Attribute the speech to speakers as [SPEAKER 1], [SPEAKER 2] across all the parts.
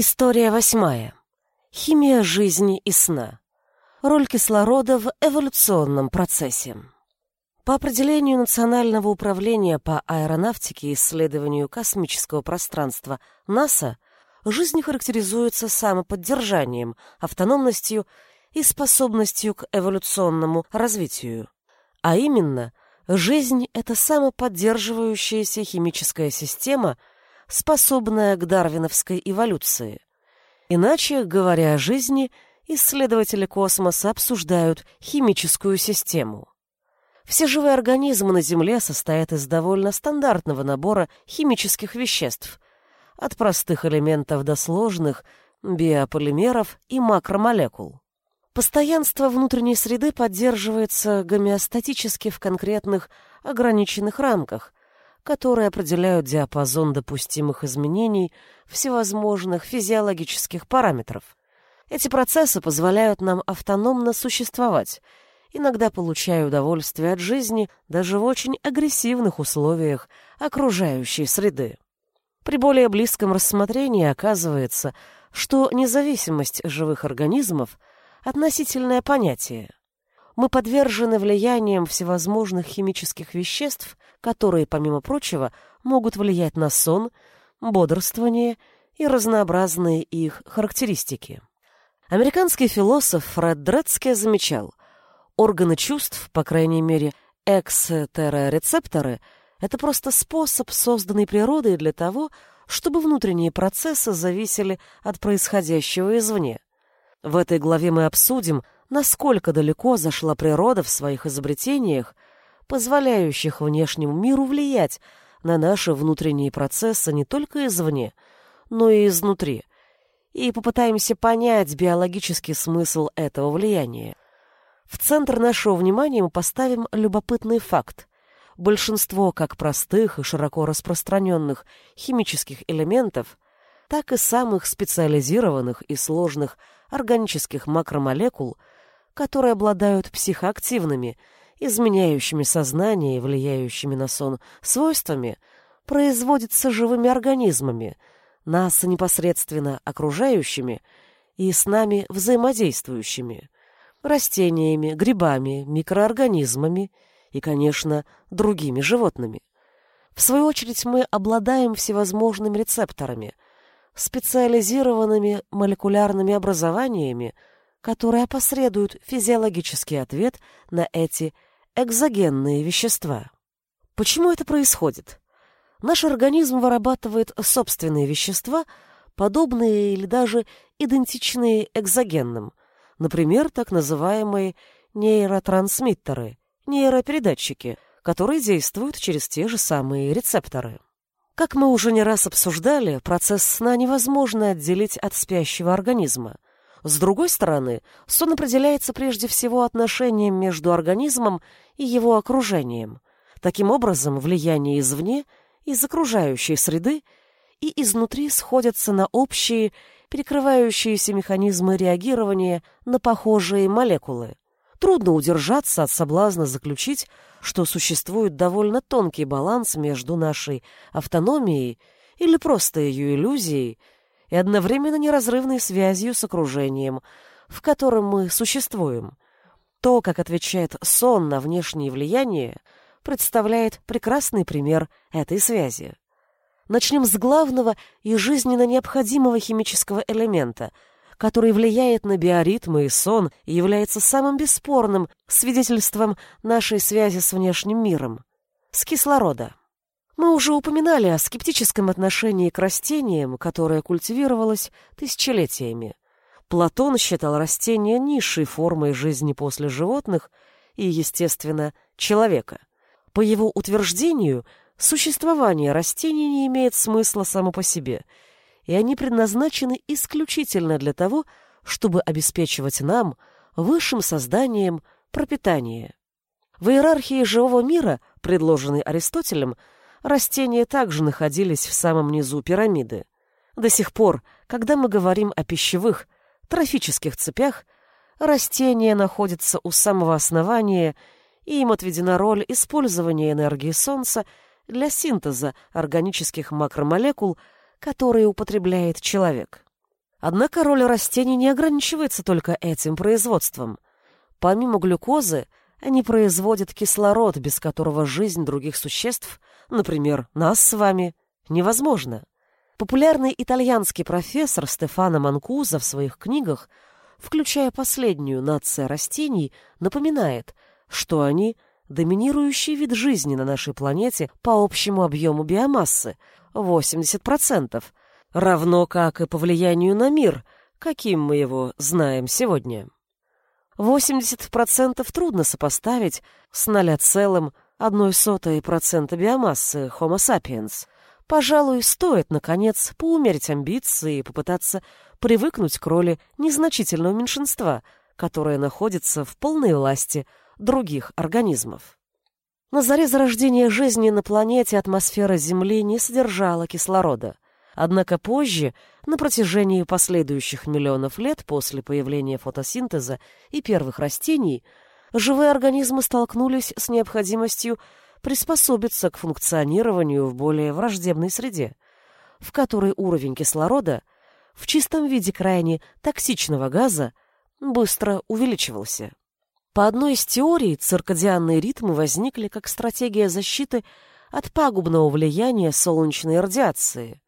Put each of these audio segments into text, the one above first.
[SPEAKER 1] История восьмая. Химия жизни и сна. Роль кислорода в эволюционном процессе. По определению Национального управления по аэронавтике и исследованию космического пространства НАСА, жизнь характеризуется самоподдержанием, автономностью и способностью к эволюционному развитию. А именно, жизнь — это самоподдерживающаяся химическая система, способная к дарвиновской эволюции. Иначе, говоря о жизни, исследователи космоса обсуждают химическую систему. Все живые организмы на Земле состоят из довольно стандартного набора химических веществ, от простых элементов до сложных биополимеров и макромолекул. Постоянство внутренней среды поддерживается гомеостатически в конкретных ограниченных рамках, которые определяют диапазон допустимых изменений всевозможных физиологических параметров. Эти процессы позволяют нам автономно существовать, иногда получая удовольствие от жизни даже в очень агрессивных условиях окружающей среды. При более близком рассмотрении оказывается, что независимость живых организмов – относительное понятие. Мы подвержены влияниям всевозможных химических веществ, которые, помимо прочего, могут влиять на сон, бодрствование и разнообразные их характеристики. Американский философ Фред Дредске замечал, органы чувств, по крайней мере, экстерорецепторы, это просто способ, созданный природой для того, чтобы внутренние процессы зависели от происходящего извне. В этой главе мы обсудим, насколько далеко зашла природа в своих изобретениях, позволяющих внешнему миру влиять на наши внутренние процессы не только извне, но и изнутри, и попытаемся понять биологический смысл этого влияния. В центр нашего внимания мы поставим любопытный факт. Большинство как простых и широко распространенных химических элементов, так и самых специализированных и сложных органических макромолекул, которые обладают психоактивными – изменяющими сознание и влияющими на сон свойствами, производится живыми организмами, нас непосредственно окружающими и с нами взаимодействующими, растениями, грибами, микроорганизмами и, конечно, другими животными. В свою очередь мы обладаем всевозможными рецепторами, специализированными молекулярными образованиями, которые опосредуют физиологический ответ на эти экзогенные вещества. Почему это происходит? Наш организм вырабатывает собственные вещества, подобные или даже идентичные экзогенным, например, так называемые нейротрансмиттеры, нейропередатчики, которые действуют через те же самые рецепторы. Как мы уже не раз обсуждали, процесс сна невозможно отделить от спящего организма – с другой стороны, сон определяется прежде всего отношением между организмом и его окружением. Таким образом, влияние извне, из окружающей среды и изнутри сходятся на общие, перекрывающиеся механизмы реагирования на похожие молекулы. Трудно удержаться от соблазна заключить, что существует довольно тонкий баланс между нашей автономией или просто ее иллюзией и одновременно неразрывной связью с окружением, в котором мы существуем. То, как отвечает сон на внешние влияния, представляет прекрасный пример этой связи. Начнем с главного и жизненно необходимого химического элемента, который влияет на биоритмы и сон и является самым бесспорным свидетельством нашей связи с внешним миром – с кислорода. Мы уже упоминали о скептическом отношении к растениям, которое культивировалось тысячелетиями. Платон считал растения низшей формой жизни после животных и, естественно, человека. По его утверждению, существование растений не имеет смысла само по себе, и они предназначены исключительно для того, чтобы обеспечивать нам, высшим созданием, пропитание. В иерархии живого мира, предложенной Аристотелем, растения также находились в самом низу пирамиды. До сих пор, когда мы говорим о пищевых, трофических цепях, растения находятся у самого основания, и им отведена роль использования энергии Солнца для синтеза органических макромолекул, которые употребляет человек. Однако роль растений не ограничивается только этим производством. Помимо глюкозы, они производят кислород, без которого жизнь других существ, например, нас с вами, невозможна. Популярный итальянский профессор Стефано Манкуза в своих книгах, включая последнюю «Нация растений», напоминает, что они – доминирующий вид жизни на нашей планете по общему объему биомассы – 80%, равно как и по влиянию на мир, каким мы его знаем сегодня. 80% трудно сопоставить с 0,01% биомассы Homo sapiens. Пожалуй, стоит, наконец, поумерить амбиции и попытаться привыкнуть к роли незначительного меньшинства, которое находится в полной власти других организмов. На заре зарождения жизни на планете атмосфера Земли не содержала кислорода – Однако позже, на протяжении последующих миллионов лет после появления фотосинтеза и первых растений, живые организмы столкнулись с необходимостью приспособиться к функционированию в более враждебной среде, в которой уровень кислорода в чистом виде крайне токсичного газа быстро увеличивался. По одной из теорий, циркадианные ритмы возникли как стратегия защиты от пагубного влияния солнечной радиации,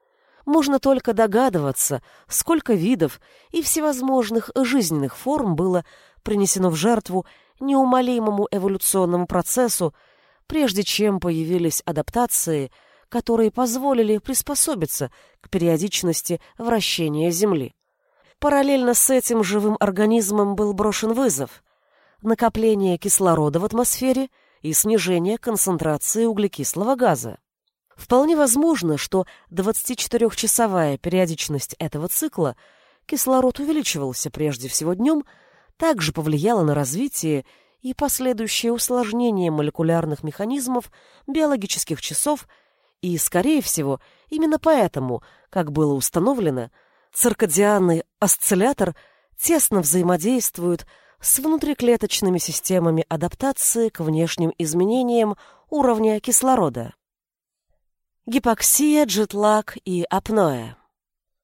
[SPEAKER 1] можно только догадываться, сколько видов и всевозможных жизненных форм было принесено в жертву неумолимому эволюционному процессу, прежде чем появились адаптации, которые позволили приспособиться к периодичности вращения Земли. Параллельно с этим живым организмом был брошен вызов – накопление кислорода в атмосфере и снижение концентрации углекислого газа. Вполне возможно, что 24-часовая периодичность этого цикла кислород увеличивался прежде всего днем, также повлияла на развитие и последующее усложнение молекулярных механизмов биологических часов, и, скорее всего, именно поэтому, как было установлено, циркадианный осциллятор тесно взаимодействует с внутриклеточными системами адаптации к внешним изменениям уровня кислорода. Гипоксия, джетлаг и апноэ.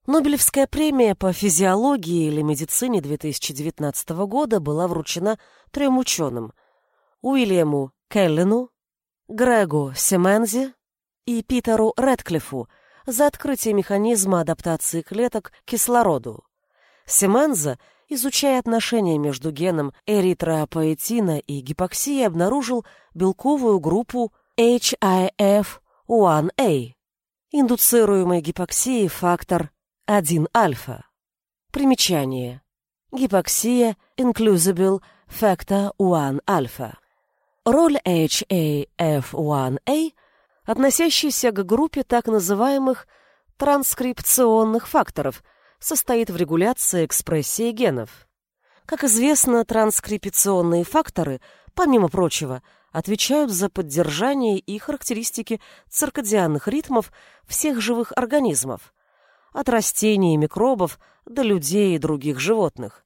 [SPEAKER 1] Нобелевская премия по физиологии или медицине 2019 года была вручена трем ученым – Уильяму Келлину, Грегу Семензи и Питеру Редклифу за открытие механизма адаптации клеток к кислороду. Семенза, изучая отношения между геном эритроапоэтина и гипоксии, обнаружил белковую группу HIF 1A, индуцируемой гипоксии фактор 1-альфа. Примечание. Гипоксия Inclusible Factor 1-альфа. Роль HAF1A, относящаяся к группе так называемых транскрипционных факторов, состоит в регуляции экспрессии генов. Как известно, транскрипционные факторы, помимо прочего, отвечают за поддержание и характеристики циркадианных ритмов всех живых организмов, от растений и микробов до людей и других животных.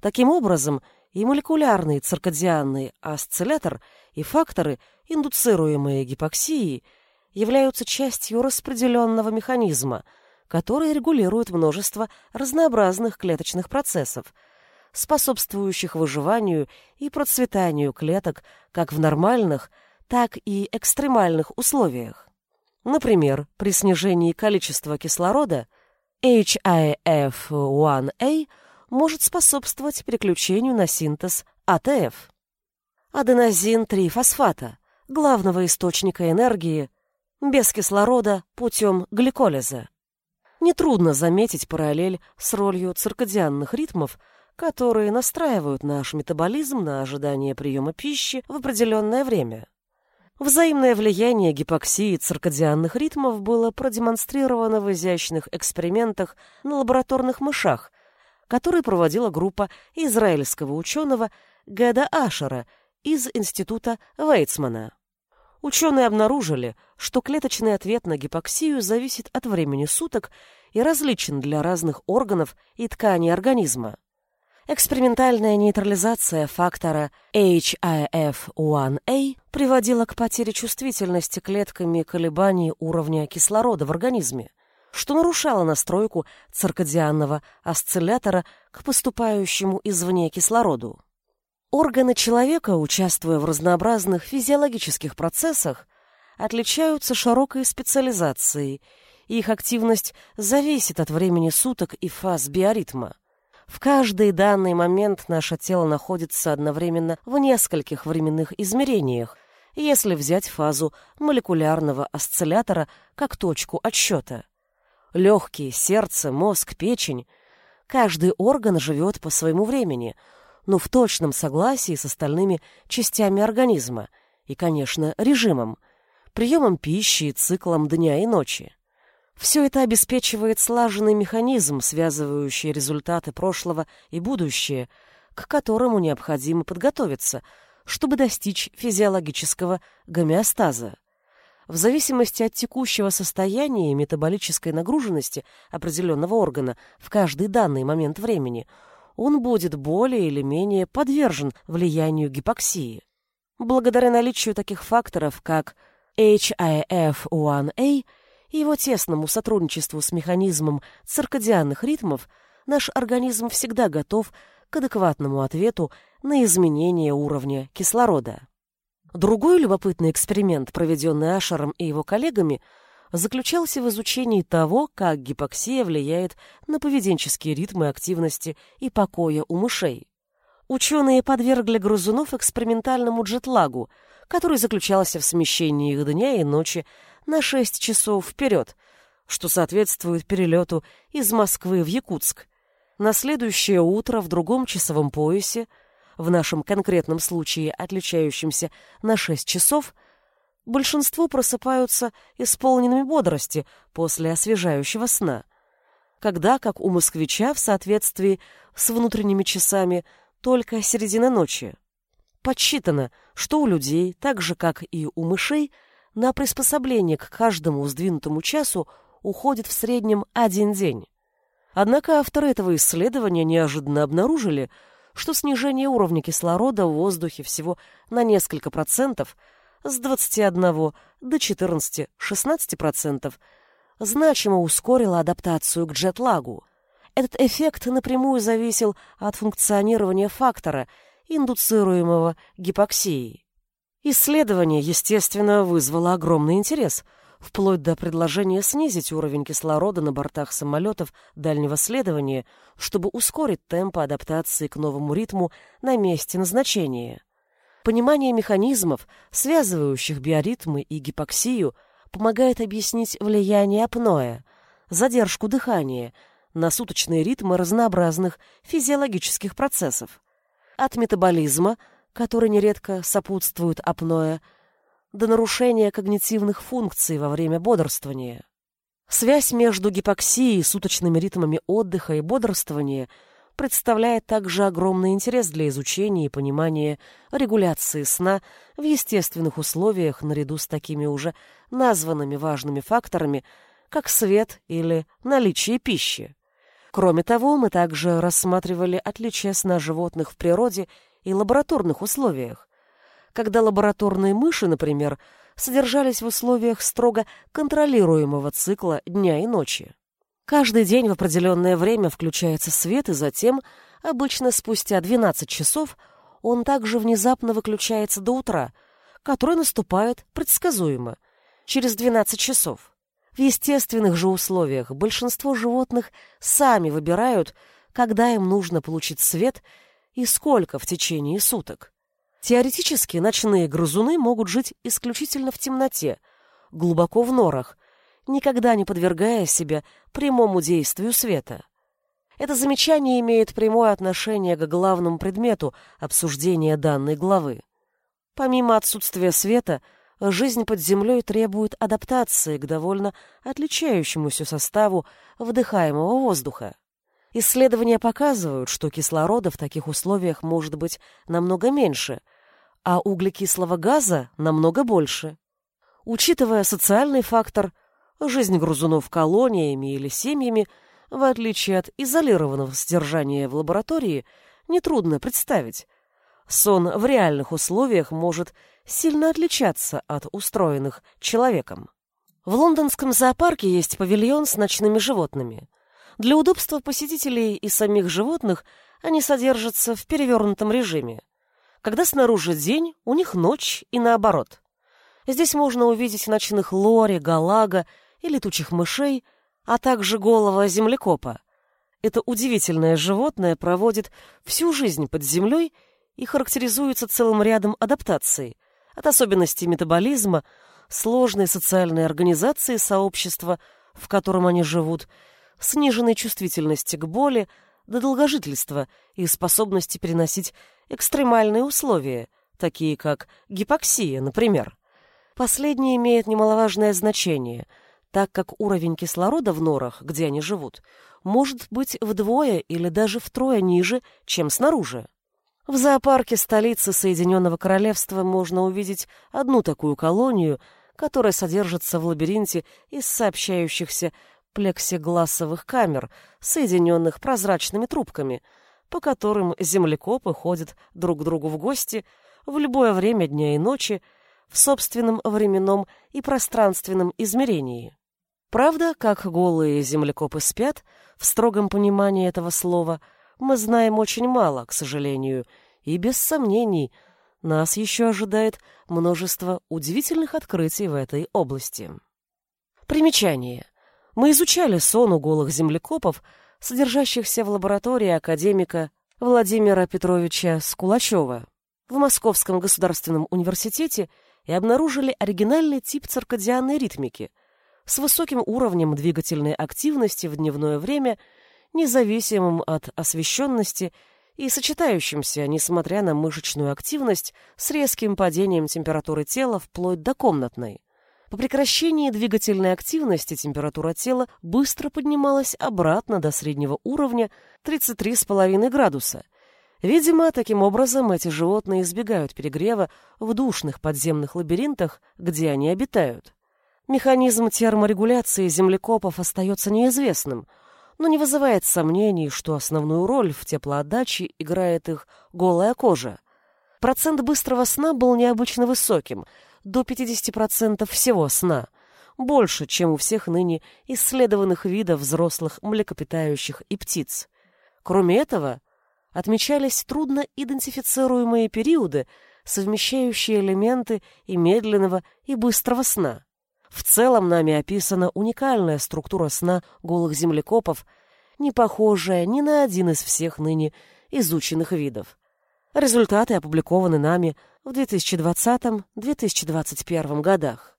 [SPEAKER 1] Таким образом, и молекулярный циркадианный осциллятор, и факторы, индуцируемые гипоксией, являются частью распределенного механизма, который регулирует множество разнообразных клеточных процессов – способствующих выживанию и процветанию клеток как в нормальных, так и экстремальных условиях. Например, при снижении количества кислорода HIF1A может способствовать переключению на синтез АТФ. Аденозин-3-фосфата, главного источника энергии, без кислорода путем гликолиза. Нетрудно заметить параллель с ролью циркадианных ритмов которые настраивают наш метаболизм на ожидание приема пищи в определенное время. Взаимное влияние гипоксии циркадианных ритмов было продемонстрировано в изящных экспериментах на лабораторных мышах, которые проводила группа израильского ученого Гэда Ашера из Института Вейцмана. Ученые обнаружили, что клеточный ответ на гипоксию зависит от времени суток и различен для разных органов и тканей организма. Экспериментальная нейтрализация фактора HIF1A приводила к потере чувствительности клетками колебаний уровня кислорода в организме. что нарушало настройку циркадианного осциллятора к поступающему извне кислороду. Органы человека, участвуя в разнообразных физиологических процессах, отличаются широкой специализацией, и их активность зависит от времени суток и фаз биоритма. В каждый данный момент наше тело находится одновременно в нескольких временных измерениях, если взять фазу молекулярного осциллятора как точку отсчета. Легкие, сердце, мозг, печень — каждый орган живет по своему времени, но в точном согласии с остальными частями организма и, конечно, режимом, приемом пищи и циклом дня и ночи. Все это обеспечивает слаженный механизм, связывающий результаты прошлого и будущее, к которому необходимо подготовиться, чтобы достичь физиологического гомеостаза. В зависимости от текущего состояния и метаболической нагруженности определенного органа в каждый данный момент времени, он будет более или менее подвержен влиянию гипоксии. Благодаря наличию таких факторов, как HIF-1A – и его тесному сотрудничеству с механизмом циркадианных ритмов наш организм всегда готов к адекватному ответу на изменение уровня кислорода. Другой любопытный эксперимент, проведенный Ашером и его коллегами, заключался в изучении того, как гипоксия влияет на поведенческие ритмы активности и покоя у мышей. Ученые подвергли грызунов экспериментальному джетлагу, который заключался в смещении их дня и ночи на 6 часов вперед, что соответствует перелету из Москвы в Якутск. На следующее утро в другом часовом поясе, в нашем конкретном случае отличающемся на 6 часов, большинство просыпаются исполненными бодрости после освежающего сна, когда, как у москвича в соответствии с внутренними часами, только середина ночи. Подсчитано, что у людей, так же как и у мышей, на приспособление к каждому сдвинутому часу уходит в среднем один день. Однако авторы этого исследования неожиданно обнаружили, что снижение уровня кислорода в воздухе всего на несколько процентов с 21 до 14-16% значимо ускорило адаптацию к джетлагу. Этот эффект напрямую зависел от функционирования фактора, индуцируемого гипоксией. Исследование, естественно, вызвало огромный интерес, вплоть до предложения снизить уровень кислорода на бортах самолетов дальнего следования, чтобы ускорить темпы адаптации к новому ритму на месте назначения. Понимание механизмов, связывающих биоритмы и гипоксию, помогает объяснить влияние апноэ, задержку дыхания, на суточные ритмы разнообразных физиологических процессов. От метаболизма – который нередко сопутствует апноэ, до нарушения когнитивных функций во время бодрствования. Связь между гипоксией, суточными ритмами отдыха и бодрствования представляет также огромный интерес для изучения и понимания регуляции сна в естественных условиях наряду с такими уже названными важными факторами, как свет или наличие пищи. Кроме того, мы также рассматривали отличия сна животных в природе и лабораторных условиях, когда лабораторные мыши, например, содержались в условиях строго контролируемого цикла дня и ночи. Каждый день в определенное время включается свет, и затем, обычно спустя 12 часов, он также внезапно выключается до утра, которое наступает предсказуемо, через 12 часов. В естественных же условиях большинство животных сами выбирают, когда им нужно получить свет и сколько в течение суток. Теоретически ночные грызуны могут жить исключительно в темноте, глубоко в норах, никогда не подвергая себя прямому действию света. Это замечание имеет прямое отношение к главному предмету обсуждения данной главы. Помимо отсутствия света, жизнь под землей требует адаптации к довольно отличающемуся составу вдыхаемого воздуха. Исследования показывают, что кислорода в таких условиях может быть намного меньше, а углекислого газа намного больше. Учитывая социальный фактор, жизнь грызунов колониями или семьями, в отличие от изолированного содержания в лаборатории, нетрудно представить. Сон в реальных условиях может сильно отличаться от устроенных человеком. В лондонском зоопарке есть павильон с ночными животными. Для удобства посетителей и самих животных они содержатся в перевернутом режиме. Когда снаружи день, у них ночь и наоборот. Здесь можно увидеть ночных лори, галага и летучих мышей, а также голого землекопа. Это удивительное животное проводит всю жизнь под землей и характеризуется целым рядом адаптаций, от особенностей метаболизма сложной социальной организации сообщества, в котором они живут, сниженной чувствительности к боли до долгожительства и способности переносить экстремальные условия, такие как гипоксия, например. Последнее имеет немаловажное значение, так как уровень кислорода в норах, где они живут, может быть вдвое или даже втрое ниже, чем снаружи. В зоопарке столицы Соединенного Королевства можно увидеть одну такую колонию – которая содержится в лабиринте из сообщающихся плексигласовых камер, соединенных прозрачными трубками, по которым землекопы ходят друг к другу в гости в любое время дня и ночи в собственном временном и пространственном измерении. Правда, как голые землекопы спят, в строгом понимании этого слова, мы знаем очень мало, к сожалению, и без сомнений – нас еще ожидает множество удивительных открытий в этой области. Примечание. Мы изучали сон у голых землекопов, содержащихся в лаборатории академика Владимира Петровича Скулачева в Московском государственном университете и обнаружили оригинальный тип циркадианной ритмики с высоким уровнем двигательной активности в дневное время, независимым от освещенности и сочетающимся, несмотря на мышечную активность, с резким падением температуры тела вплоть до комнатной. По прекращении двигательной активности температура тела быстро поднималась обратно до среднего уровня 33,5 градуса. Видимо, таким образом эти животные избегают перегрева в душных подземных лабиринтах, где они обитают. Механизм терморегуляции землекопов остается неизвестным – но не вызывает сомнений, что основную роль в теплоотдаче играет их голая кожа. Процент быстрого сна был необычно высоким, до 50% всего сна, больше, чем у всех ныне исследованных видов взрослых млекопитающих и птиц. Кроме этого, отмечались трудно идентифицируемые периоды, совмещающие элементы и медленного, и быстрого сна. В целом нами описана уникальная структура сна голых землекопов, не похожая ни на один из всех ныне изученных видов. Результаты опубликованы нами в 2020-2021 годах.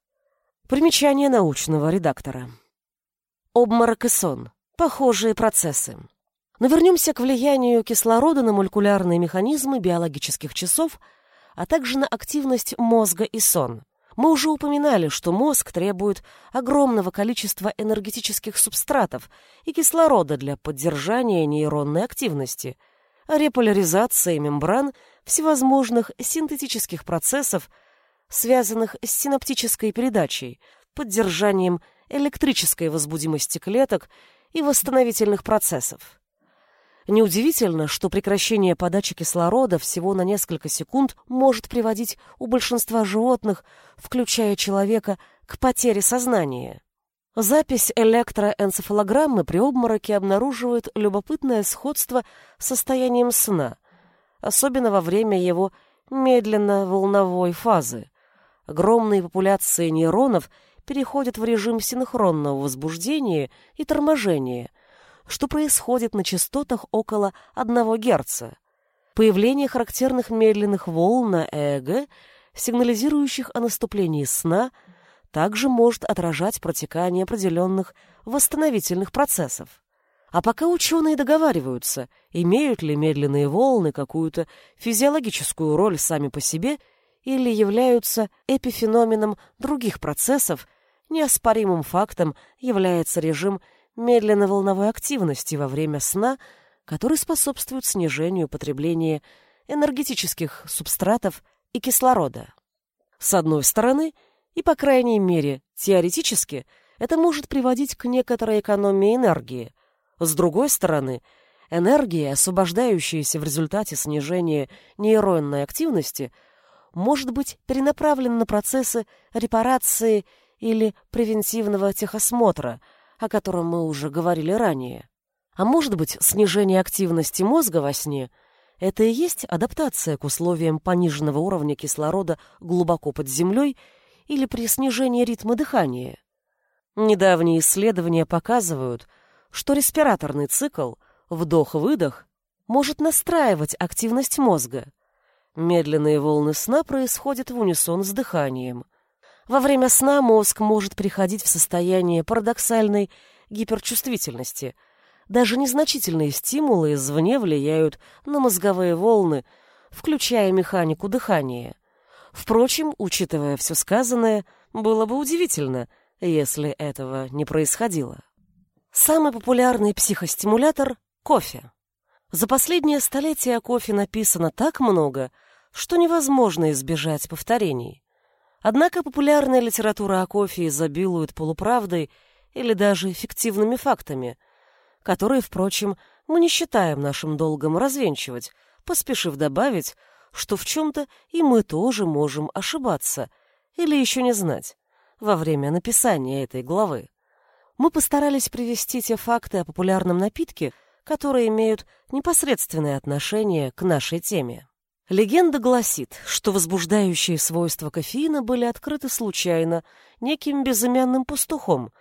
[SPEAKER 1] Примечание научного редактора. Обморок и сон. Похожие процессы. Но вернемся к влиянию кислорода на молекулярные механизмы биологических часов, а также на активность мозга и сон. Мы уже упоминали, что мозг требует огромного количества энергетических субстратов и кислорода для поддержания нейронной активности, реполяризации мембран всевозможных синтетических процессов, связанных с синаптической передачей, поддержанием электрической возбудимости клеток и восстановительных процессов. Неудивительно, что прекращение подачи кислорода всего на несколько секунд может приводить у большинства животных, включая человека, к потере сознания. Запись электроэнцефалограммы при обмороке обнаруживает любопытное сходство с состоянием сна, особенно во время его медленно-волновой фазы. Огромные популяции нейронов переходят в режим синхронного возбуждения и торможения – что происходит на частотах около 1 Гц. Появление характерных медленных волн на ЭЭГ, сигнализирующих о наступлении сна, также может отражать протекание определенных восстановительных процессов. А пока ученые договариваются, имеют ли медленные волны какую-то физиологическую роль сами по себе или являются эпифеноменом других процессов, неоспоримым фактом является режим медленно-волновой активности во время сна, который способствует снижению потребления энергетических субстратов и кислорода. С одной стороны, и по крайней мере теоретически, это может приводить к некоторой экономии энергии. С другой стороны, энергия, освобождающаяся в результате снижения нейронной активности, может быть перенаправлена на процессы репарации или превентивного техосмотра, о котором мы уже говорили ранее. А может быть, снижение активности мозга во сне – это и есть адаптация к условиям пониженного уровня кислорода глубоко под землей или при снижении ритма дыхания. Недавние исследования показывают, что респираторный цикл вдох-выдох может настраивать активность мозга. Медленные волны сна происходят в унисон с дыханием. Во время сна мозг может приходить в состояние парадоксальной гиперчувствительности. Даже незначительные стимулы извне влияют на мозговые волны, включая механику дыхания. Впрочем, учитывая все сказанное, было бы удивительно, если этого не происходило. Самый популярный психостимулятор – кофе. За последнее столетие о кофе написано так много, что невозможно избежать повторений. Однако популярная литература о кофе изобилует полуправдой или даже фиктивными фактами, которые, впрочем, мы не считаем нашим долгом развенчивать, поспешив добавить, что в чем-то и мы тоже можем ошибаться или еще не знать во время написания этой главы. Мы постарались привести те факты о популярном напитке – которые имеют непосредственное отношение к нашей теме. Легенда гласит, что возбуждающие свойства кофеина были открыты случайно неким безымянным пастухом,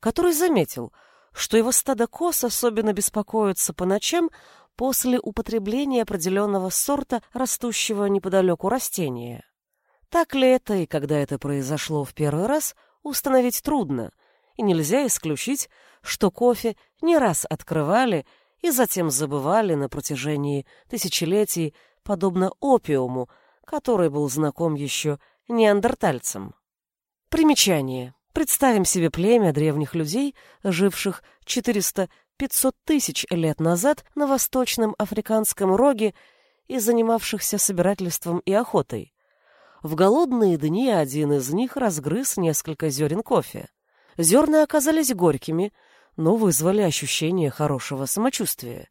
[SPEAKER 1] который заметил, что его стадо коз особенно беспокоится по ночам после употребления определенного сорта растущего неподалеку растения. Так ли это и когда это произошло в первый раз, установить трудно, и нельзя исключить, что кофе не раз открывали и затем забывали на протяжении тысячелетий, подобно опиуму, который был знаком еще неандертальцам. Примечание. Представим себе племя древних людей, живших 400-500 тысяч лет назад на восточном африканском роге и занимавшихся собирательством и охотой. В голодные дни один из них разгрыз несколько зерен кофе. Зерна оказались горькими, но вызвали ощущение хорошего самочувствия.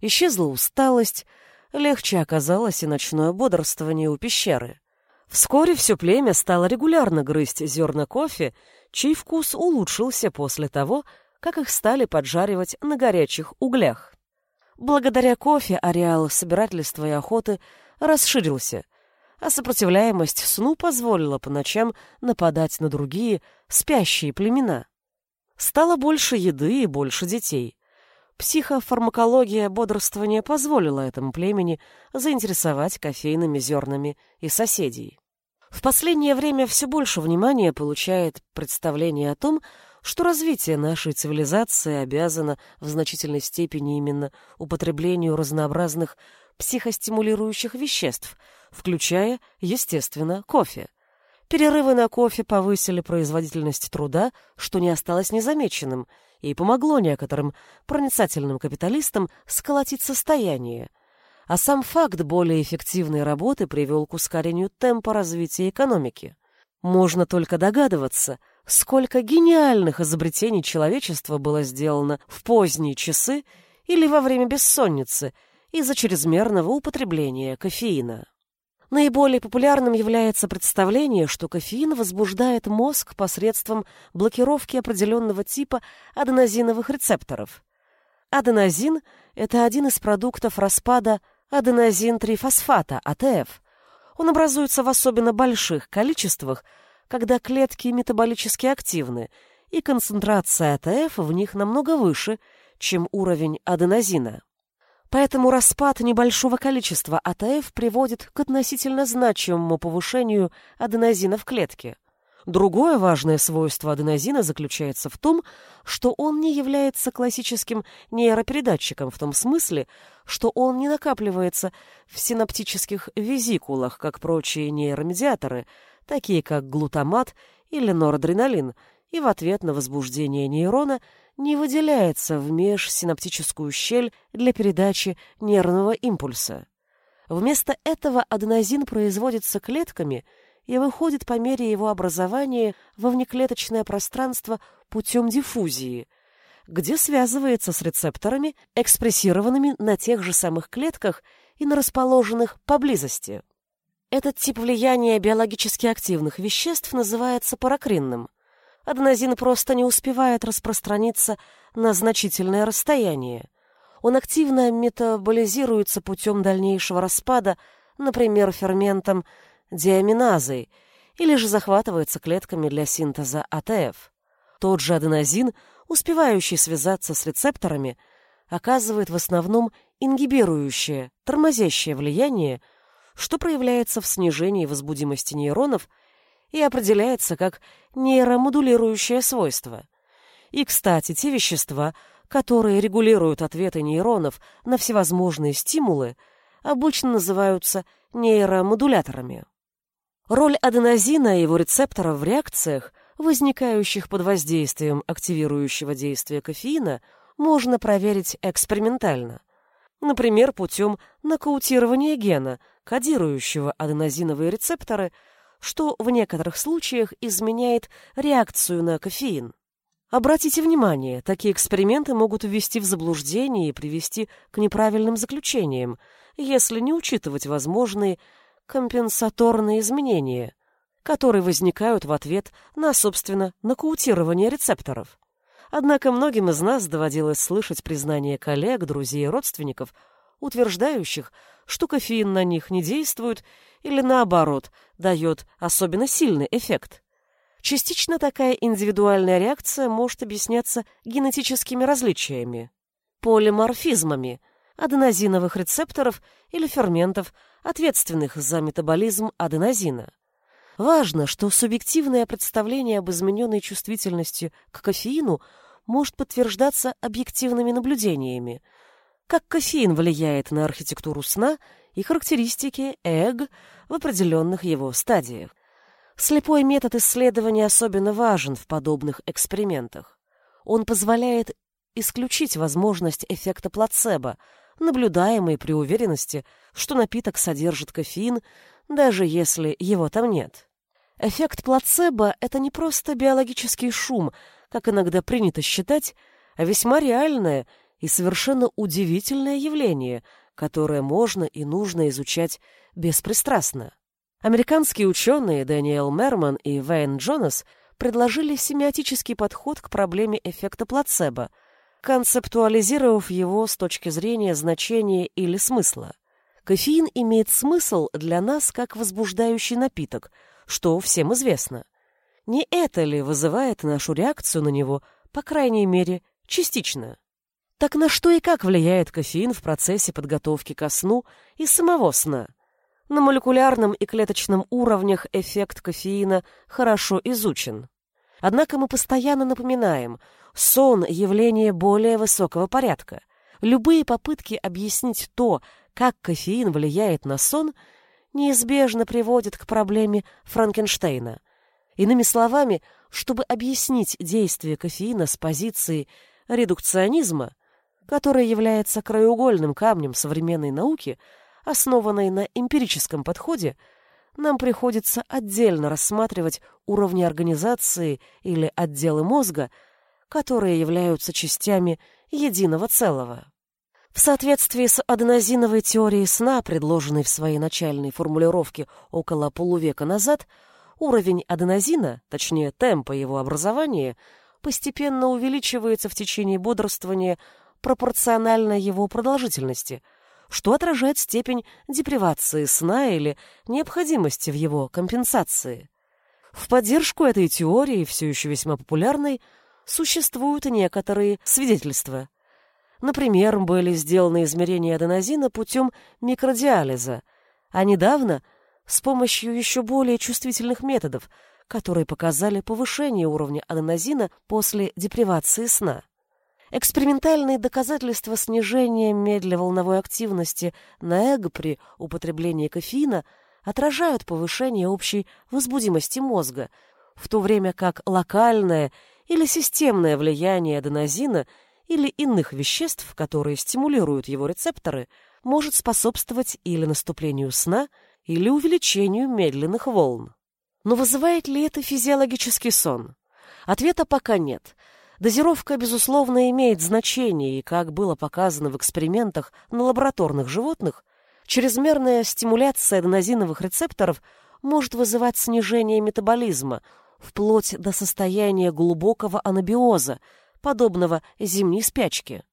[SPEAKER 1] Исчезла усталость, легче оказалось и ночное бодрствование у пещеры. Вскоре все племя стало регулярно грызть зерна кофе, чей вкус улучшился после того, как их стали поджаривать на горячих углях. Благодаря кофе ареал собирательства и охоты расширился, а сопротивляемость сну позволила по ночам нападать на другие спящие племена. Стало больше еды и больше детей. Психофармакология бодрствования позволила этому племени заинтересовать кофейными зернами и соседей. В последнее время все больше внимания получает представление о том, что развитие нашей цивилизации обязано в значительной степени именно употреблению разнообразных психостимулирующих веществ, включая, естественно, кофе. Перерывы на кофе повысили производительность труда, что не осталось незамеченным, и помогло некоторым проницательным капиталистам сколотить состояние. А сам факт более эффективной работы привел к ускорению темпа развития экономики. Можно только догадываться, сколько гениальных изобретений человечества было сделано в поздние часы или во время бессонницы из-за чрезмерного употребления кофеина. Наиболее популярным является представление, что кофеин возбуждает мозг посредством блокировки определенного типа аденозиновых рецепторов. Аденозин – это один из продуктов распада аденозин-трифосфата, АТФ. Он образуется в особенно больших количествах, когда клетки метаболически активны, и концентрация АТФ в них намного выше, чем уровень аденозина. Поэтому распад небольшого количества АТФ приводит к относительно значимому повышению аденозина в клетке. Другое важное свойство аденозина заключается в том, что он не является классическим нейропередатчиком в том смысле, что он не накапливается в синаптических визикулах, как прочие нейромедиаторы, такие как глутамат или норадреналин, и в ответ на возбуждение нейрона – не выделяется в межсинаптическую щель для передачи нервного импульса. Вместо этого аденозин производится клетками и выходит по мере его образования во внеклеточное пространство путем диффузии, где связывается с рецепторами, экспрессированными на тех же самых клетках и на расположенных поблизости. Этот тип влияния биологически активных веществ называется паракринным – Аденозин просто не успевает распространиться на значительное расстояние. Он активно метаболизируется путем дальнейшего распада, например, ферментом диаминазой, или же захватывается клетками для синтеза АТФ. Тот же аденозин, успевающий связаться с рецепторами, оказывает в основном ингибирующее, тормозящее влияние, что проявляется в снижении возбудимости нейронов и определяется как нейромодулирующее свойство. И, кстати, те вещества, которые регулируют ответы нейронов на всевозможные стимулы, обычно называются нейромодуляторами. Роль аденозина и его рецепторов в реакциях, возникающих под воздействием активирующего действия кофеина, можно проверить экспериментально. Например, путем нокаутирования гена, кодирующего аденозиновые рецепторы – что в некоторых случаях изменяет реакцию на кофеин. Обратите внимание, такие эксперименты могут ввести в заблуждение и привести к неправильным заключениям, если не учитывать возможные компенсаторные изменения, которые возникают в ответ на, собственно, нокаутирование рецепторов. Однако многим из нас доводилось слышать признание коллег, друзей и родственников, утверждающих, что кофеин на них не действует или, наоборот, дает особенно сильный эффект. Частично такая индивидуальная реакция может объясняться генетическими различиями, полиморфизмами аденозиновых рецепторов или ферментов, ответственных за метаболизм аденозина. Важно, что субъективное представление об измененной чувствительности к кофеину может подтверждаться объективными наблюдениями, как кофеин влияет на архитектуру сна и характеристики ЭГ в определенных его стадиях. Слепой метод исследования особенно важен в подобных экспериментах. Он позволяет исключить возможность эффекта плацебо, наблюдаемой при уверенности, что напиток содержит кофеин, даже если его там нет. Эффект плацебо – это не просто биологический шум, как иногда принято считать, а весьма реальное и совершенно удивительное явление, которое можно и нужно изучать беспристрастно. Американские ученые Дэниел Мерман и Вейн Джонас предложили семиотический подход к проблеме эффекта плацебо, концептуализировав его с точки зрения значения или смысла. Кофеин имеет смысл для нас как возбуждающий напиток, что всем известно. Не это ли вызывает нашу реакцию на него, по крайней мере, частично? Так на что и как влияет кофеин в процессе подготовки ко сну и самого сна? На молекулярном и клеточном уровнях эффект кофеина хорошо изучен. Однако мы постоянно напоминаем, сон – явление более высокого порядка. Любые попытки объяснить то, как кофеин влияет на сон, неизбежно приводят к проблеме Франкенштейна. Иными словами, чтобы объяснить действие кофеина с позиции редукционизма, которая является краеугольным камнем современной науки, основанной на эмпирическом подходе, нам приходится отдельно рассматривать уровни организации или отделы мозга, которые являются частями единого целого. В соответствии с аденозиновой теорией сна, предложенной в своей начальной формулировке около полувека назад, уровень аденозина, точнее темпа его образования, постепенно увеличивается в течение бодрствования пропорционально его продолжительности, что отражает степень депривации сна или необходимости в его компенсации. В поддержку этой теории, все еще весьма популярной, существуют некоторые свидетельства. Например, были сделаны измерения аденозина путем микродиализа, а недавно с помощью еще более чувствительных методов, которые показали повышение уровня аденозина после депривации сна. Экспериментальные доказательства снижения медлеволновой активности на эго при употреблении кофеина отражают повышение общей возбудимости мозга, в то время как локальное или системное влияние аденозина или иных веществ, которые стимулируют его рецепторы, может способствовать или наступлению сна, или увеличению медленных волн. Но вызывает ли это физиологический сон? Ответа пока нет – Дозировка, безусловно, имеет значение, и, как было показано в экспериментах на лабораторных животных, чрезмерная стимуляция аденозиновых рецепторов может вызывать снижение метаболизма, вплоть до состояния глубокого анабиоза, подобного зимней спячке.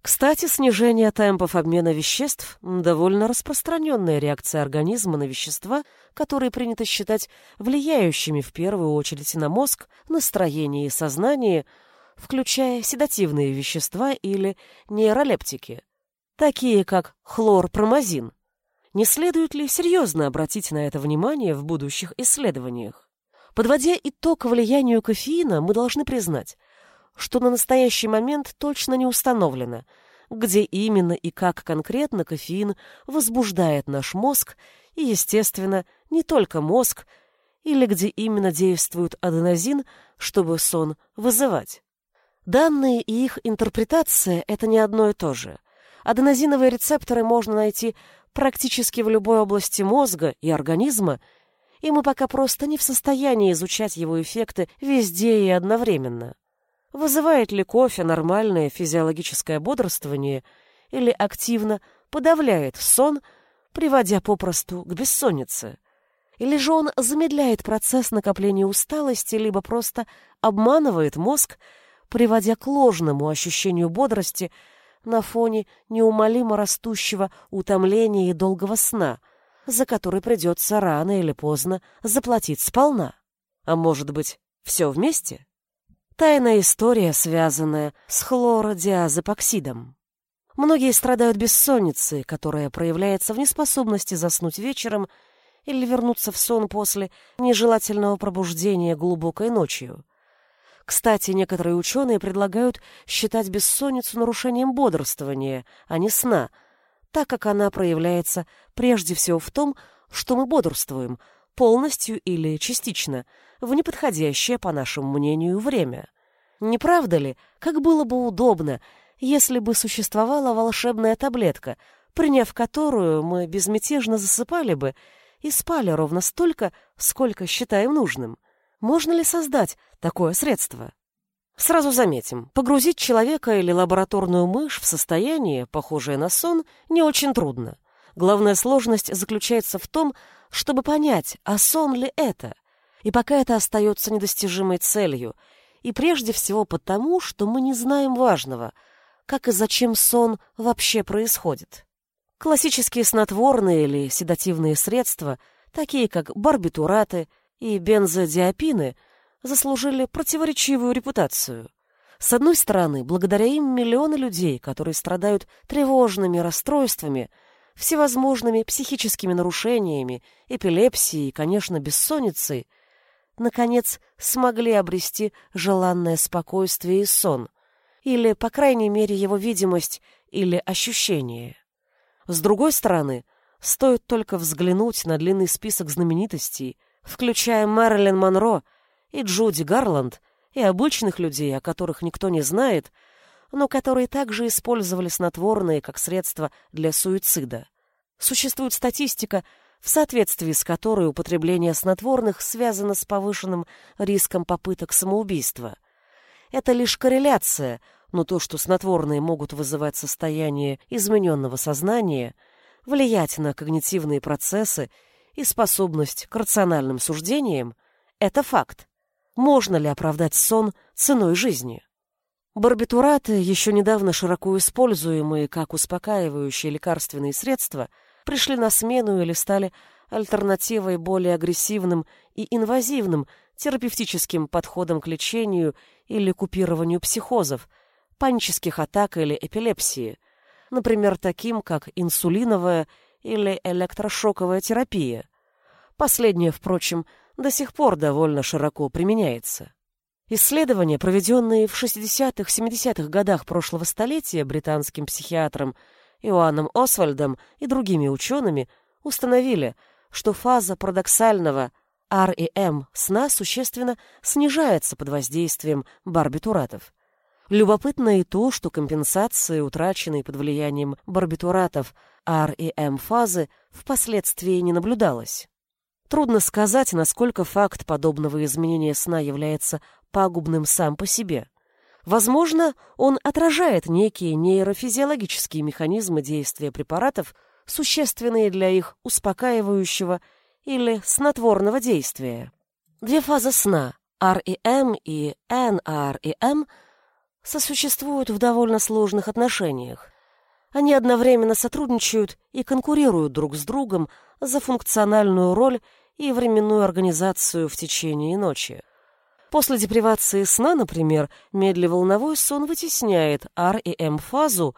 [SPEAKER 1] Кстати, снижение темпов обмена веществ – довольно распространенная реакция организма на вещества, которые принято считать влияющими в первую очередь на мозг, настроение и сознание, включая седативные вещества или нейролептики, такие как хлорпромазин. Не следует ли серьезно обратить на это внимание в будущих исследованиях? Подводя итог влиянию кофеина, мы должны признать, что на настоящий момент точно не установлено, где именно и как конкретно кофеин возбуждает наш мозг и, естественно, не только мозг, или где именно действует аденозин, чтобы сон вызывать. Данные и их интерпретация – это не одно и то же. Аденозиновые рецепторы можно найти практически в любой области мозга и организма, и мы пока просто не в состоянии изучать его эффекты везде и одновременно. Вызывает ли кофе нормальное физиологическое бодрствование или активно подавляет сон, приводя попросту к бессоннице? Или же он замедляет процесс накопления усталости, либо просто обманывает мозг, приводя к ложному ощущению бодрости на фоне неумолимо растущего утомления и долгого сна, за который придется рано или поздно заплатить сполна. А может быть, все вместе? Тайная история, связанная с хлородиазепоксидом. Многие страдают бессонницей, которая проявляется в неспособности заснуть вечером или вернуться в сон после нежелательного пробуждения глубокой ночью. Кстати, некоторые ученые предлагают считать бессонницу нарушением бодрствования, а не сна, так как она проявляется прежде всего в том, что мы бодрствуем, полностью или частично, в неподходящее, по нашему мнению, время. Не правда ли, как было бы удобно, если бы существовала волшебная таблетка, приняв которую мы безмятежно засыпали бы и спали ровно столько, сколько считаем нужным? Можно ли создать такое средство? Сразу заметим, погрузить человека или лабораторную мышь в состояние, похожее на сон, не очень трудно. Главная сложность заключается в том, чтобы понять, а сон ли это. И пока это остается недостижимой целью, и прежде всего потому, что мы не знаем важного, как и зачем сон вообще происходит. Классические снотворные или седативные средства, такие как барбитураты, и бензодиапины заслужили противоречивую репутацию. С одной стороны, благодаря им миллионы людей, которые страдают тревожными расстройствами, всевозможными психическими нарушениями, эпилепсией конечно, бессонницей, наконец смогли обрести желанное спокойствие и сон, или, по крайней мере, его видимость или ощущение. С другой стороны, стоит только взглянуть на длинный список знаменитостей, включая Мэрилин Монро и Джуди Гарланд, и обычных людей, о которых никто не знает, но которые также использовали снотворные как средство для суицида. Существует статистика, в соответствии с которой употребление снотворных связано с повышенным риском попыток самоубийства. Это лишь корреляция, но то, что снотворные могут вызывать состояние измененного сознания, влиять на когнитивные процессы и способность к рациональным суждениям – это факт. Можно ли оправдать сон ценой жизни? Барбитураты, еще недавно широко используемые как успокаивающие лекарственные средства, пришли на смену или стали альтернативой более агрессивным и инвазивным терапевтическим подходам к лечению или купированию психозов, панических атак или эпилепсии, например, таким как инсулиновая или электрошоковая терапия. Последняя, впрочем, до сих пор довольно широко применяется. Исследования, проведенные в 60-70-х годах прошлого столетия британским психиатром Иоанном Освальдом и другими учеными, установили, что фаза парадоксального REM сна существенно снижается под воздействием барбитуратов. Любопытно и то, что компенсации, утраченные под влиянием барбитуратов REM-фазы, впоследствии не наблюдалось. Трудно сказать, насколько факт подобного изменения сна является пагубным сам по себе. Возможно, он отражает некие нейрофизиологические механизмы действия препаратов, существенные для их успокаивающего или снотворного действия. Две фазы сна REM и NREM сосуществуют в довольно сложных отношениях. Они одновременно сотрудничают и конкурируют друг с другом за функциональную роль и временную организацию в течение ночи. После депривации сна, например, медлеволновой сон вытесняет REM-фазу,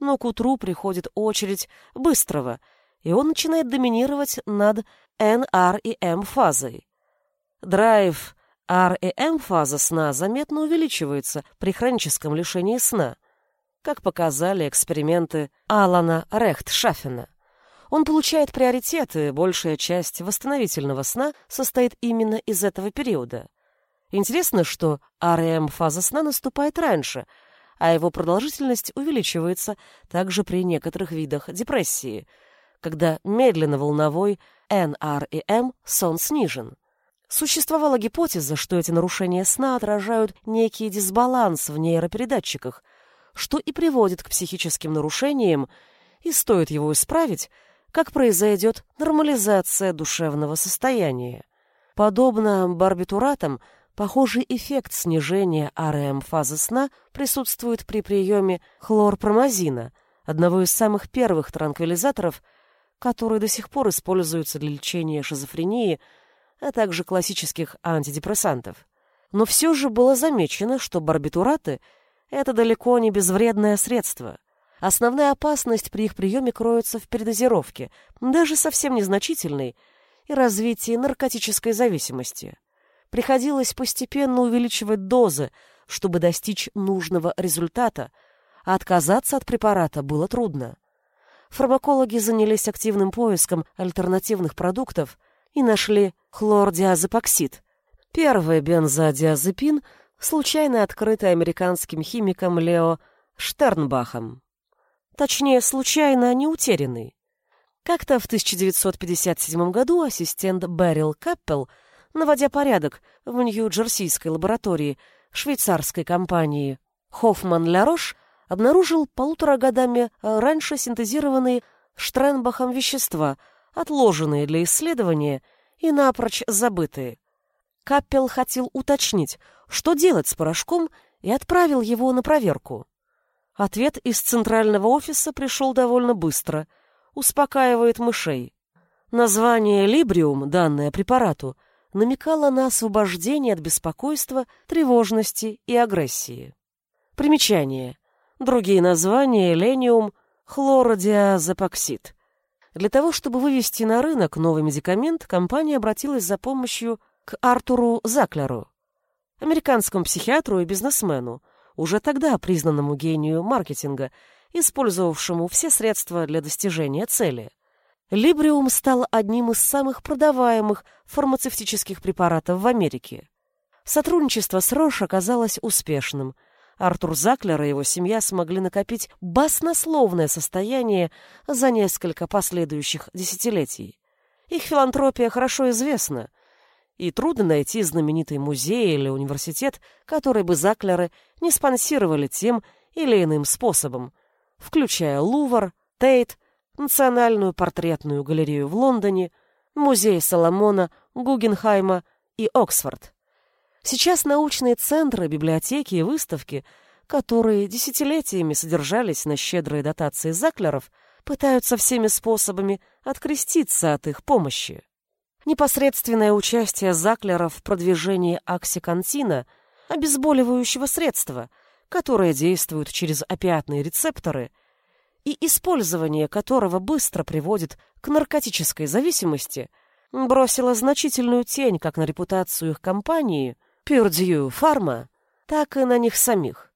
[SPEAKER 1] но к утру приходит очередь быстрого, и он начинает доминировать над NREM-фазой. Драйв REM-фаза сна заметно увеличивается при хроническом лишении сна, как показали эксперименты Алана Рехтшаффена. Он получает приоритеты, большая часть восстановительного сна состоит именно из этого периода. Интересно, что REM-фаза сна наступает раньше, а его продолжительность увеличивается также при некоторых видах депрессии, когда медленно-волновой NREM сон снижен. Существовала гипотеза, что эти нарушения сна отражают некий дисбаланс в нейропередатчиках, что и приводит к психическим нарушениям, и стоит его исправить, как произойдет нормализация душевного состояния. Подобно барбитуратам, похожий эффект снижения РМ-фазы сна присутствует при приеме хлорпромазина, одного из самых первых транквилизаторов, который до сих пор используется для лечения шизофрении – а также классических антидепрессантов. Но все же было замечено, что барбитураты – это далеко не безвредное средство. Основная опасность при их приеме кроется в передозировке, даже совсем незначительной, и развитии наркотической зависимости. Приходилось постепенно увеличивать дозы, чтобы достичь нужного результата, а отказаться от препарата было трудно. Фармакологи занялись активным поиском альтернативных продуктов, и нашли хлордиазепоксид. Первый бензодиазепин, случайно открытый американским химиком Лео Штернбахом. Точнее, случайно не утерянный. Как-то в 1957 году ассистент Берил Каппел, наводя порядок в Нью-Джерсийской лаборатории швейцарской компании Хоффман Лярош, обнаружил полутора годами раньше синтезированные Штренбахом вещества – отложенные для исследования и напрочь забытые. Каппел хотел уточнить, что делать с порошком, и отправил его на проверку. Ответ из центрального офиса пришел довольно быстро. Успокаивает мышей. Название «Либриум», данное препарату, намекало на освобождение от беспокойства, тревожности и агрессии. Примечание. Другие названия – лениум, хлородиазепоксид. Для того, чтобы вывести на рынок новый медикамент, компания обратилась за помощью к Артуру Заклеру, американскому психиатру и бизнесмену, уже тогда признанному гению маркетинга, использовавшему все средства для достижения цели. Либриум стал одним из самых продаваемых фармацевтических препаратов в Америке. Сотрудничество с Рош оказалось успешным – Артур Заклер и его семья смогли накопить баснословное состояние за несколько последующих десятилетий. Их филантропия хорошо известна, и трудно найти знаменитый музей или университет, который бы Заклеры не спонсировали тем или иным способом, включая Лувр, Тейт, Национальную портретную галерею в Лондоне, музей Соломона, Гугенхайма и Оксфорд. Сейчас научные центры, библиотеки и выставки, которые десятилетиями содержались на щедрой дотации заклеров, пытаются всеми способами откреститься от их помощи. Непосредственное участие заклеров в продвижении оксикантина, обезболивающего средства, которое действует через опиатные рецепторы, и использование которого быстро приводит к наркотической зависимости, бросило значительную тень как на репутацию их компании – Purdue Pharma, так и на них самих.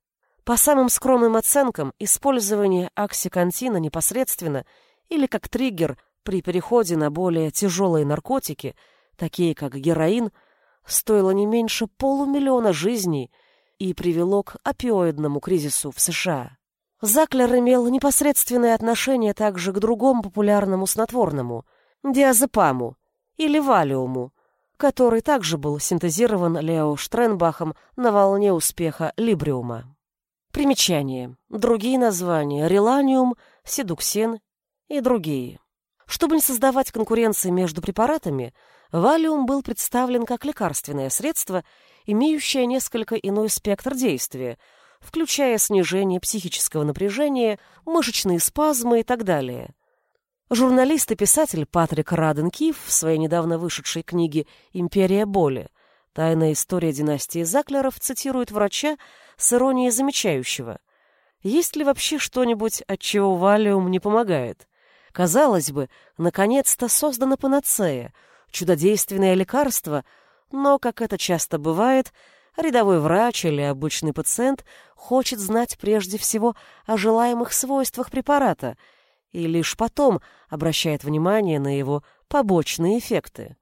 [SPEAKER 1] По самым скромным оценкам, использование оксикантина непосредственно или как триггер при переходе на более тяжелые наркотики, такие как героин, стоило не меньше полумиллиона жизней и привело к опиоидному кризису в США. Заклер имел непосредственное отношение также к другому популярному снотворному – диазепаму или валиуму, который также был синтезирован Лео Штренбахом на волне успеха Либриума. Примечание. Другие названия – реланиум, седуксен и другие. Чтобы не создавать конкуренции между препаратами, Валиум был представлен как лекарственное средство, имеющее несколько иной спектр действия, включая снижение психического напряжения, мышечные спазмы и так далее. Журналист и писатель Патрик Раден Киф в своей недавно вышедшей книге «Империя боли. Тайная история династии Заклеров» цитирует врача с иронией замечающего. «Есть ли вообще что-нибудь, от чего валиум не помогает? Казалось бы, наконец-то создана панацея, чудодейственное лекарство, но, как это часто бывает, рядовой врач или обычный пациент хочет знать прежде всего о желаемых свойствах препарата и лишь потом обращает внимание на его побочные эффекты.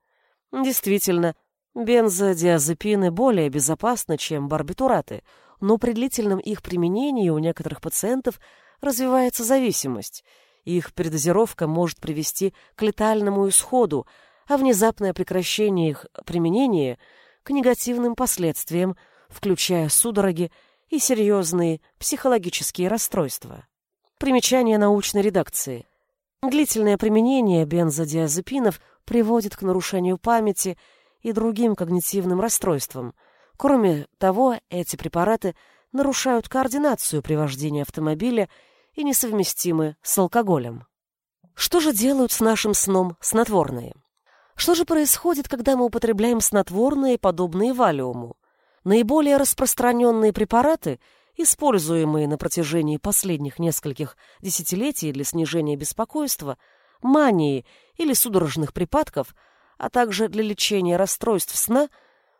[SPEAKER 1] Действительно, бензодиазепины более безопасны, чем барбитураты, но при длительном их применении у некоторых пациентов развивается зависимость. Их передозировка может привести к летальному исходу, а внезапное прекращение их применения – к негативным последствиям, включая судороги и серьезные психологические расстройства. Примечание научной редакции. Длительное применение бензодиазепинов приводит к нарушению памяти и другим когнитивным расстройствам. Кроме того, эти препараты нарушают координацию при вождении автомобиля и несовместимы с алкоголем. Что же делают с нашим сном снотворные? Что же происходит, когда мы употребляем снотворные, подобные валиуму? Наиболее распространенные препараты, используемые на протяжении последних нескольких десятилетий для снижения беспокойства, мании или судорожных припадков, а также для лечения расстройств сна,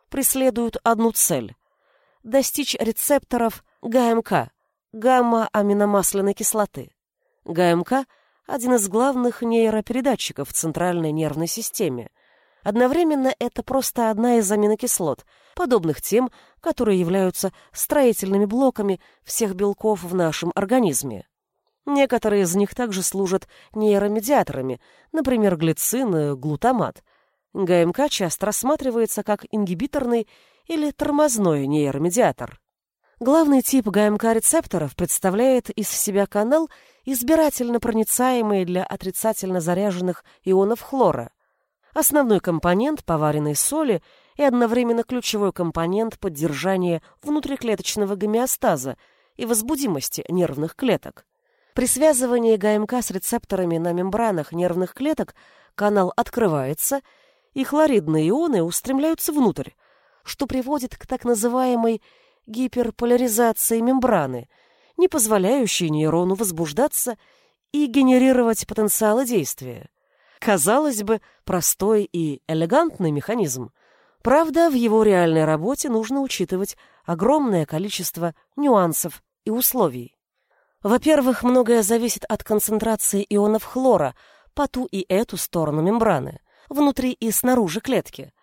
[SPEAKER 1] преследуют одну цель – достичь рецепторов ГМК – гамма-аминомасляной кислоты. ГМК – один из главных нейропередатчиков в центральной нервной системе. Одновременно это просто одна из аминокислот, подобных тем, которые являются строительными блоками всех белков в нашем организме. Некоторые из них также служат нейромедиаторами, например, глицин и глутамат. ГМК часто рассматривается как ингибиторный или тормозной нейромедиатор. Главный тип ГМК-рецепторов представляет из себя канал избирательно проницаемые для отрицательно заряженных ионов хлора, основной компонент поваренной соли и одновременно ключевой компонент поддержания внутриклеточного гомеостаза и возбудимости нервных клеток. При связывании ГМК с рецепторами на мембранах нервных клеток канал открывается, и хлоридные ионы устремляются внутрь, что приводит к так называемой гиперполяризации мембраны – не позволяющие нейрону возбуждаться и генерировать потенциалы действия. Казалось бы, простой и элегантный механизм. Правда, в его реальной работе нужно учитывать огромное количество нюансов и условий. Во-первых, многое зависит от концентрации ионов хлора по ту и эту сторону мембраны, внутри и снаружи клетки.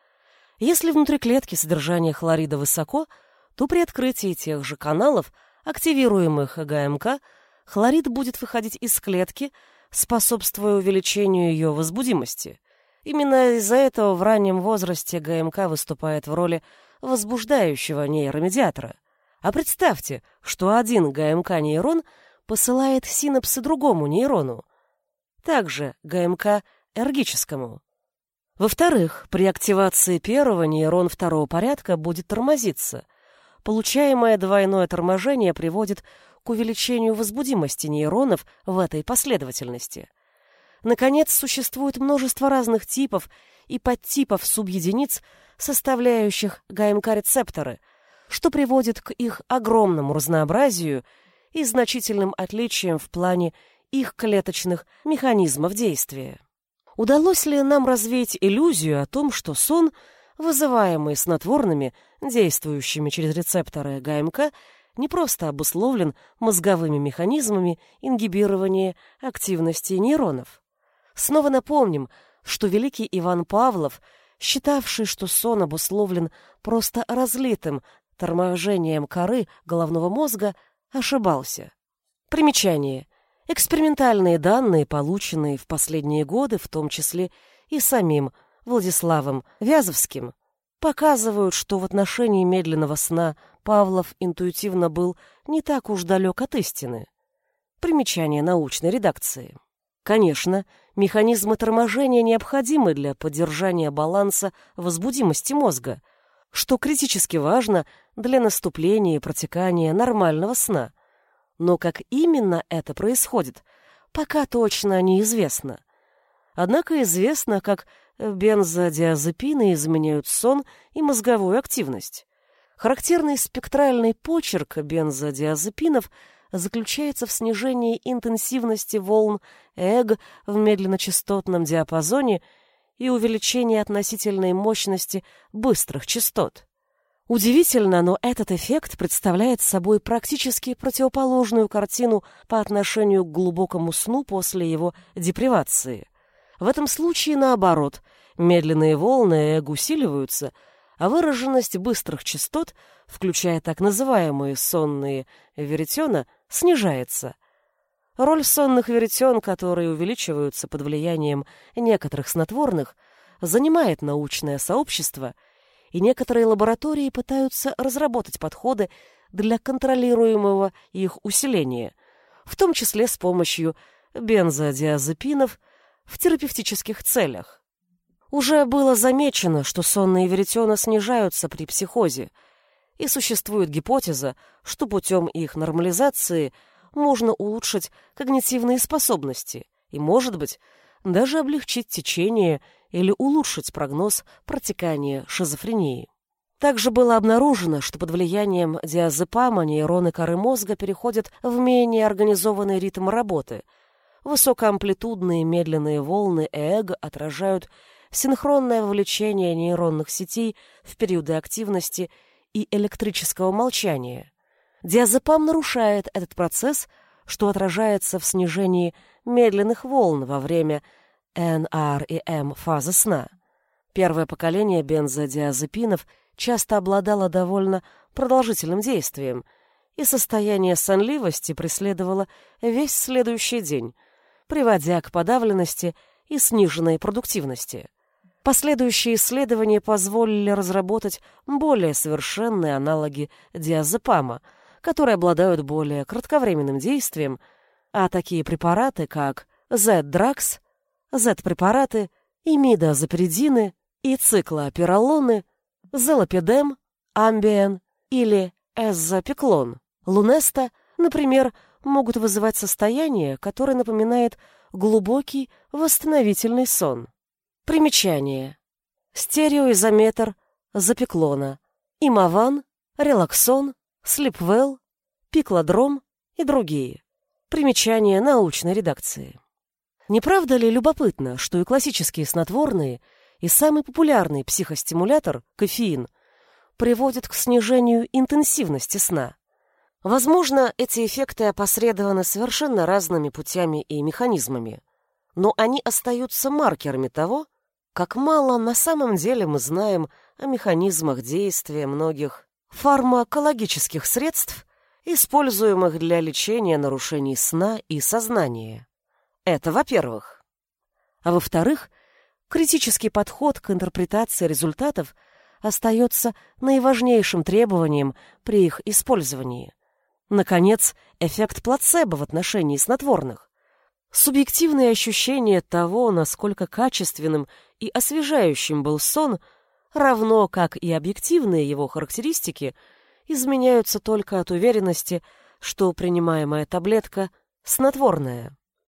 [SPEAKER 1] Если внутри клетки содержание хлорида высоко, то при открытии тех же каналов – активируемых ГМК, хлорид будет выходить из клетки, способствуя увеличению ее возбудимости. Именно из-за этого в раннем возрасте ГМК выступает в роли возбуждающего нейромедиатора. А представьте, что один ГМК-нейрон посылает синапсы другому нейрону, также ГМК эргическому. Во-вторых, при активации первого нейрон второго порядка будет тормозиться – Получаемое двойное торможение приводит к увеличению возбудимости нейронов в этой последовательности. Наконец, существует множество разных типов и подтипов субъединиц, составляющих ГМК-рецепторы, что приводит к их огромному разнообразию и значительным отличиям в плане их клеточных механизмов действия. Удалось ли нам развеять иллюзию о том, что сон – вызываемый снотворными, действующими через рецепторы ГМК, не просто обусловлен мозговыми механизмами ингибирования активности нейронов. Снова напомним, что великий Иван Павлов, считавший, что сон обусловлен просто разлитым торможением коры головного мозга, ошибался. Примечание. Экспериментальные данные, полученные в последние годы, в том числе и самим Владиславом Вязовским показывают, что в отношении медленного сна Павлов интуитивно был не так уж далек от истины. Примечание научной редакции. Конечно, механизмы торможения необходимы для поддержания баланса возбудимости мозга, что критически важно для наступления и протекания нормального сна. Но как именно это происходит, пока точно неизвестно. Однако известно, как бензодиазепины изменяют сон и мозговую активность. Характерный спектральный почерк бензодиазепинов заключается в снижении интенсивности волн ЭГ в медленночастотном диапазоне и увеличении относительной мощности быстрых частот. Удивительно, но этот эффект представляет собой практически противоположную картину по отношению к глубокому сну после его депривации. В этом случае наоборот, медленные волны ЭГ усиливаются, а выраженность быстрых частот, включая так называемые сонные веретена, снижается. Роль сонных веретен, которые увеличиваются под влиянием некоторых снотворных, занимает научное сообщество – и некоторые лаборатории пытаются разработать подходы для контролируемого их усиления, в том числе с помощью бензодиазепинов в терапевтических целях. Уже было замечено, что сонные веретена снижаются при психозе, и существует гипотеза, что путем их нормализации можно улучшить когнитивные способности и, может быть, даже облегчить течение или улучшить прогноз протекания шизофрении. Также было обнаружено, что под влиянием диазепама нейроны коры мозга переходят в менее организованный ритм работы. Высокоамплитудные медленные волны ЭЭГ отражают синхронное вовлечение нейронных сетей в периоды активности и электрического молчания. Диазепам нарушает этот процесс, что отражается в снижении медленных волн во время НР и М фазы сна. Первое поколение бензодиазепинов часто обладало довольно продолжительным действием, и состояние сонливости преследовало весь следующий день, приводя к подавленности и сниженной продуктивности. Последующие исследования позволили разработать более совершенные аналоги диазепама, которые обладают более кратковременным действием, а такие препараты, как Z-Drax, Z-препараты, имидозапредины и циклопиролоны, зелопидем, амбиен или эзопеклон, лунеста, например, могут вызывать состояние, которое напоминает глубокий восстановительный сон. Примечание. Стереоизометр запеклона, имаван, релаксон, слипвелл, пиклодром и другие. Примечание научной редакции. Не правда ли любопытно, что и классические снотворные, и самый популярный психостимулятор, кофеин, приводят к снижению интенсивности сна? Возможно, эти эффекты опосредованы совершенно разными путями и механизмами, но они остаются маркерами того, как мало на самом деле мы знаем о механизмах действия многих фармакологических средств, используемых для лечения нарушений сна и сознания. Это во-первых. А во-вторых, критический подход к интерпретации результатов остается наиважнейшим требованием при их использовании. Наконец, эффект плацебо в отношении снотворных. Субъективные ощущения того, насколько качественным и освежающим был сон, равно как и объективные его характеристики, изменяются только от уверенности, что принимаемая таблетка снотворная.